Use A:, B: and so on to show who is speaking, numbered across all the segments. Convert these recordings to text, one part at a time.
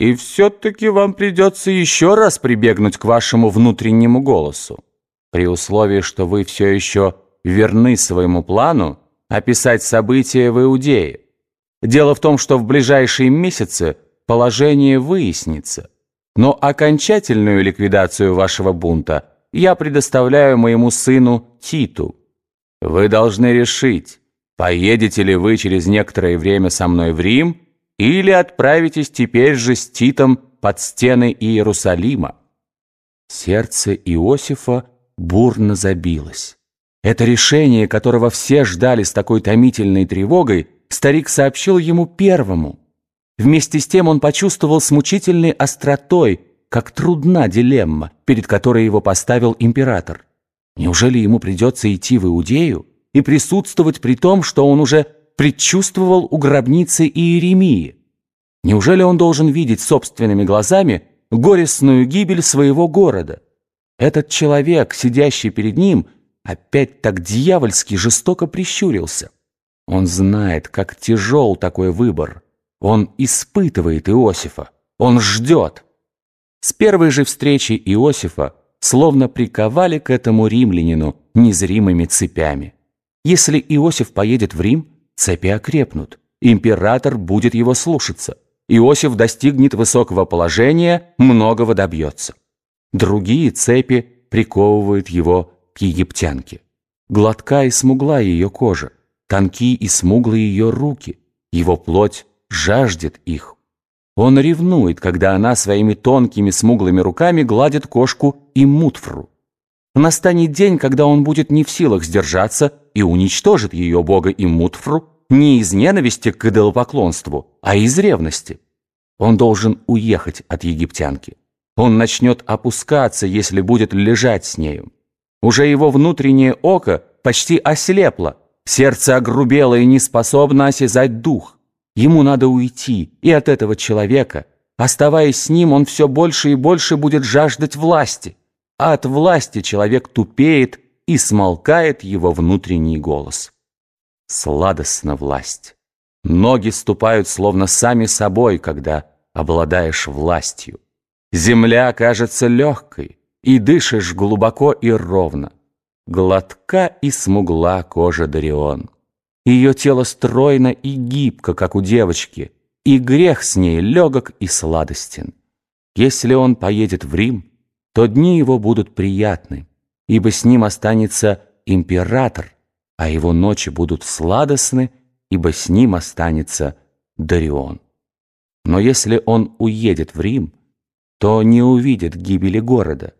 A: И все-таки вам придется еще раз прибегнуть к вашему внутреннему голосу. При условии, что вы все еще верны своему плану описать события в Иудее. Дело в том, что в ближайшие месяцы положение выяснится. Но окончательную ликвидацию вашего бунта я предоставляю моему сыну Титу. Вы должны решить, поедете ли вы через некоторое время со мной в Рим или отправитесь теперь же с Титом под стены Иерусалима. Сердце Иосифа бурно забилось. Это решение, которого все ждали с такой томительной тревогой, старик сообщил ему первому. Вместе с тем он почувствовал с мучительной остротой, как трудна дилемма, перед которой его поставил император. Неужели ему придется идти в Иудею и присутствовать при том, что он уже предчувствовал у гробницы Иеремии? Неужели он должен видеть собственными глазами горестную гибель своего города? Этот человек, сидящий перед ним, опять так дьявольски жестоко прищурился. Он знает, как тяжел такой выбор. Он испытывает Иосифа. Он ждет. С первой же встречи Иосифа словно приковали к этому римлянину незримыми цепями. Если Иосиф поедет в Рим, цепи окрепнут. Император будет его слушаться. Иосиф достигнет высокого положения, многого добьется. Другие цепи приковывают его к египтянке. Гладка и смугла ее кожа, тонкие и смуглые ее руки, его плоть жаждет их. Он ревнует, когда она своими тонкими смуглыми руками гладит кошку и мутфру. Настанет день, когда он будет не в силах сдержаться и уничтожит ее бога и мутфру не из ненависти к идолопоклонству, а из ревности. Он должен уехать от египтянки. Он начнет опускаться, если будет лежать с нею. Уже его внутреннее око почти ослепло, сердце огрубело и не способно осязать дух. Ему надо уйти и от этого человека. Оставаясь с ним, он все больше и больше будет жаждать власти. А от власти человек тупеет и смолкает его внутренний голос. Сладостна власть. Ноги ступают словно сами собой, когда обладаешь властью. Земля кажется легкой, и дышишь глубоко и ровно. Гладка и смугла кожа Дарион. Ее тело стройно и гибко, как у девочки, и грех с ней легок и сладостен. Если он поедет в Рим, то дни его будут приятны, ибо с ним останется император, а его ночи будут сладостны, ибо с ним останется Дарион. Но если он уедет в Рим, то не увидит гибели города,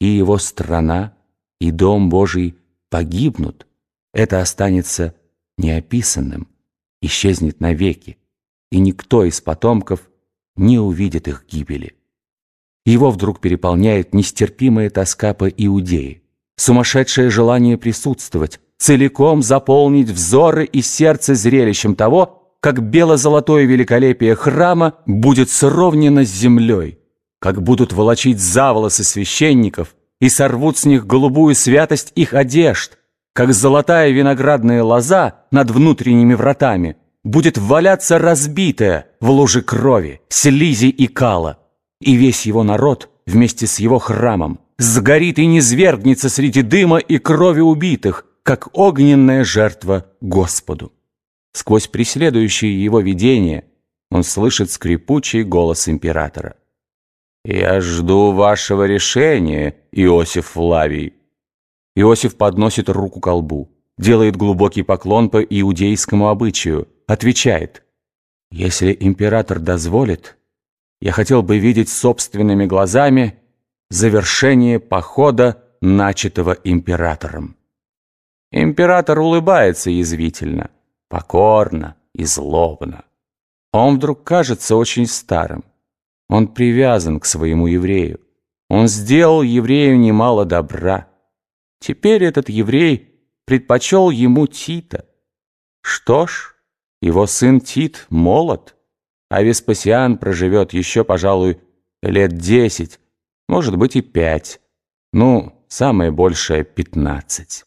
A: и его страна, и Дом Божий погибнут. Это останется неописанным, исчезнет навеки, и никто из потомков не увидит их гибели. Его вдруг переполняет нестерпимая тоска по Иудее, сумасшедшее желание присутствовать, целиком заполнить взоры и сердце зрелищем того, как бело-золотое великолепие храма будет сровнено с землей, как будут волочить за священников и сорвут с них голубую святость их одежд, как золотая виноградная лоза над внутренними вратами будет валяться разбитая в луже крови, слизи и кала, и весь его народ вместе с его храмом сгорит и низвергнется среди дыма и крови убитых, как огненная жертва Господу. Сквозь преследующие его видения он слышит скрипучий голос императора. «Я жду вашего решения, Иосиф Флавий». Иосиф подносит руку к лбу, делает глубокий поклон по иудейскому обычаю, отвечает. «Если император дозволит, я хотел бы видеть собственными глазами завершение похода, начатого императором». Император улыбается язвительно, покорно и злобно. Он вдруг кажется очень старым. Он привязан к своему еврею. Он сделал еврею немало добра. Теперь этот еврей предпочел ему Тита. Что ж, его сын Тит молод, а Веспасиан проживет еще, пожалуй, лет десять, может быть и пять, ну, самое большее пятнадцать.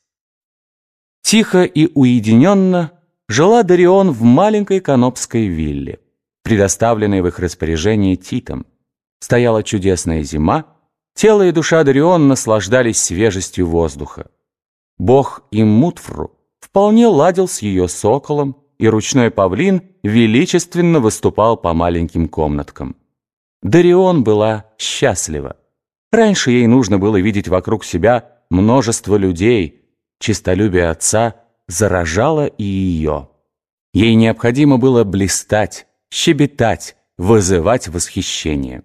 A: Тихо и уединенно жила Дарион в маленькой канопской вилле. предоставленной в их распоряжение Титом. Стояла чудесная зима, тело и душа Дарион наслаждались свежестью воздуха. Бог Иммутфру вполне ладил с ее соколом, и ручной павлин величественно выступал по маленьким комнаткам. Дарион была счастлива. Раньше ей нужно было видеть вокруг себя множество людей. Чистолюбие отца заражало и ее. Ей необходимо было блистать, щебетать, вызывать восхищение.